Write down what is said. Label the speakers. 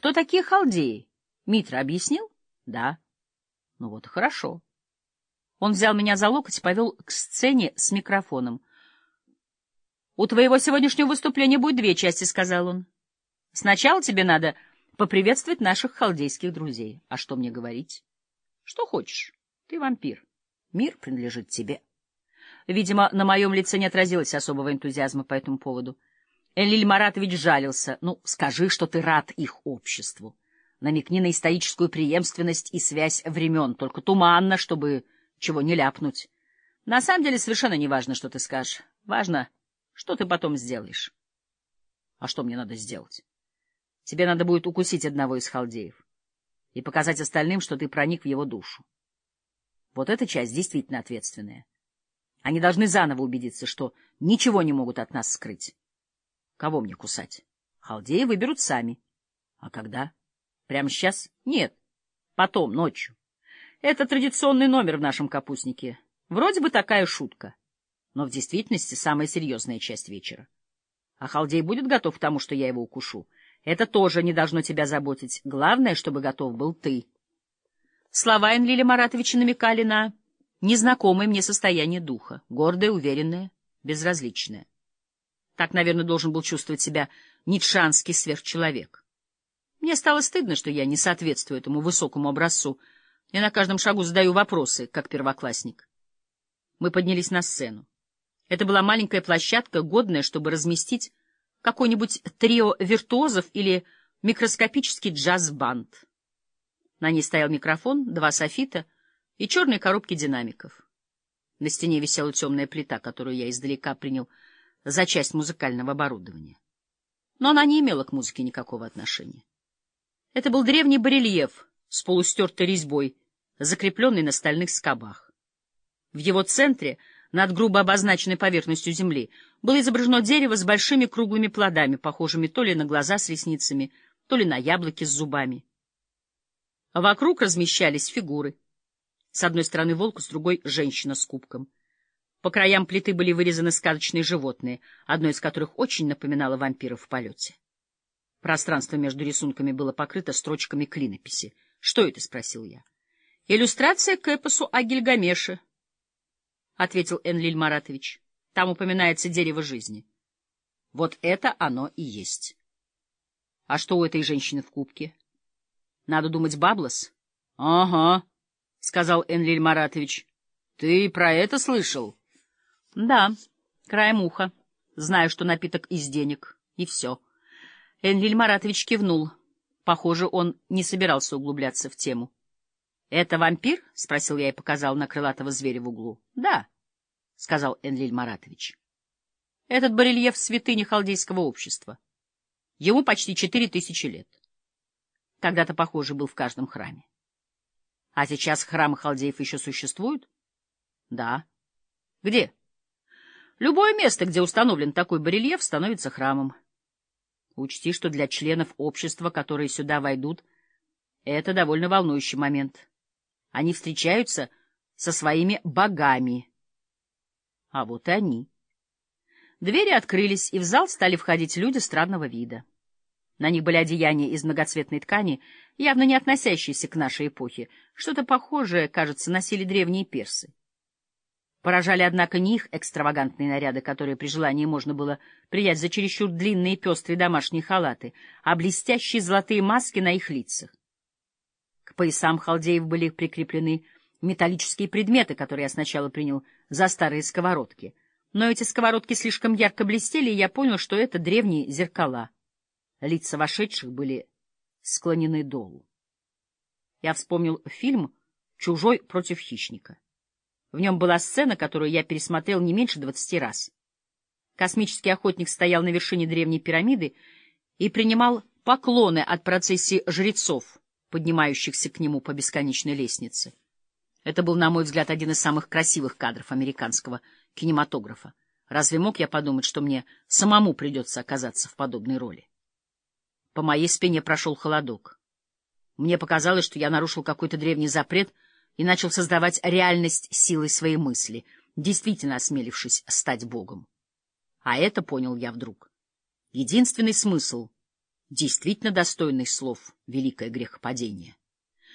Speaker 1: Кто такие халдеи? Митра объяснил? Да. Ну вот хорошо. Он взял меня за локоть и повел к сцене с микрофоном. «У твоего сегодняшнего выступления будет две части», — сказал он. «Сначала тебе надо поприветствовать наших халдейских друзей. А что мне говорить?» «Что хочешь. Ты вампир. Мир принадлежит тебе». Видимо, на моем лице не отразилось особого энтузиазма по этому поводу. Элиль Маратович жалился. «Ну, скажи, что ты рад их обществу. Намекни на историческую преемственность и связь времен, только туманно, чтобы чего не ляпнуть. На самом деле совершенно не важно, что ты скажешь. Важно, что ты потом сделаешь. А что мне надо сделать? Тебе надо будет укусить одного из халдеев и показать остальным, что ты проник в его душу. Вот эта часть действительно ответственная. Они должны заново убедиться, что ничего не могут от нас скрыть. Кого мне кусать? Халдеи выберут сами. А когда? Прямо сейчас? Нет. Потом, ночью. Это традиционный номер в нашем капустнике. Вроде бы такая шутка. Но в действительности самая серьезная часть вечера. А Халдей будет готов к тому, что я его укушу. Это тоже не должно тебя заботить. Главное, чтобы готов был ты. Слова Энлиля Маратовича намекали на незнакомое мне состояние духа, гордое, уверенное, безразличное. Так, наверное, должен был чувствовать себя ницшанский сверхчеловек. Мне стало стыдно, что я не соответствую этому высокому образцу. Я на каждом шагу задаю вопросы, как первоклассник. Мы поднялись на сцену. Это была маленькая площадка, годная, чтобы разместить какой-нибудь трио виртуозов или микроскопический джаз-банд. На ней стоял микрофон, два софита и черные коробки динамиков. На стене висела темная плита, которую я издалека принял за часть музыкального оборудования. Но она не имела к музыке никакого отношения. Это был древний барельеф с полустертой резьбой, закрепленный на стальных скобах. В его центре — над грубо обозначенной поверхностью земли было изображено дерево с большими круглыми плодами, похожими то ли на глаза с ресницами, то ли на яблоки с зубами. Вокруг размещались фигуры. С одной стороны волк, с другой — женщина с кубком. По краям плиты были вырезаны сказочные животные, одно из которых очень напоминало вампиров в полете. Пространство между рисунками было покрыто строчками клинописи. — Что это? — спросил я. — Иллюстрация к эпосу о Гильгамеше, — ответил Энлиль Маратович. — Там упоминается дерево жизни. Вот это оно и есть. — А что у этой женщины в кубке? — Надо думать, Баблос? — Ага, — сказал Энлиль Маратович. — Ты про это слышал? — Да, краем уха. Знаю, что напиток из денег. И все. Энлиль Маратович кивнул. Похоже, он не собирался углубляться в тему. — Это вампир? — спросил я и показал на крылатого зверя в углу. — Да, — сказал Энлиль Маратович. — Этот барельеф святыни халдейского общества. Ему почти четыре тысячи лет. Когда-то, похоже, был в каждом храме. — А сейчас храмы халдеев еще существуют? — Да. — Где? — Любое место, где установлен такой барельеф, становится храмом. Учти, что для членов общества, которые сюда войдут, это довольно волнующий момент. — они встречаются со своими богами. А вот и они. Двери открылись, и в зал стали входить люди странного вида. На них были одеяния из многоцветной ткани, явно не относящиеся к нашей эпохе. Что-то похожее, кажется, носили древние персы. Поражали, однако, не их экстравагантные наряды, которые при желании можно было принять за чересчур длинные пестрые домашние халаты, а блестящие золотые маски на их лицах. К поясам халдеев были прикреплены металлические предметы, которые я сначала принял за старые сковородки. Но эти сковородки слишком ярко блестели, и я понял, что это древние зеркала. Лица вошедших были склонены долу. Я вспомнил фильм «Чужой против хищника». В нем была сцена, которую я пересмотрел не меньше двадцати раз. Космический охотник стоял на вершине древней пирамиды и принимал поклоны от процессии жрецов, поднимающихся к нему по бесконечной лестнице. Это был, на мой взгляд, один из самых красивых кадров американского кинематографа. Разве мог я подумать, что мне самому придется оказаться в подобной роли? По моей спине прошел холодок. Мне показалось, что я нарушил какой-то древний запрет и начал создавать реальность силой своей мысли, действительно осмелившись стать Богом. А это, понял я вдруг, единственный смысл действительно достойный слов великое грехопадение.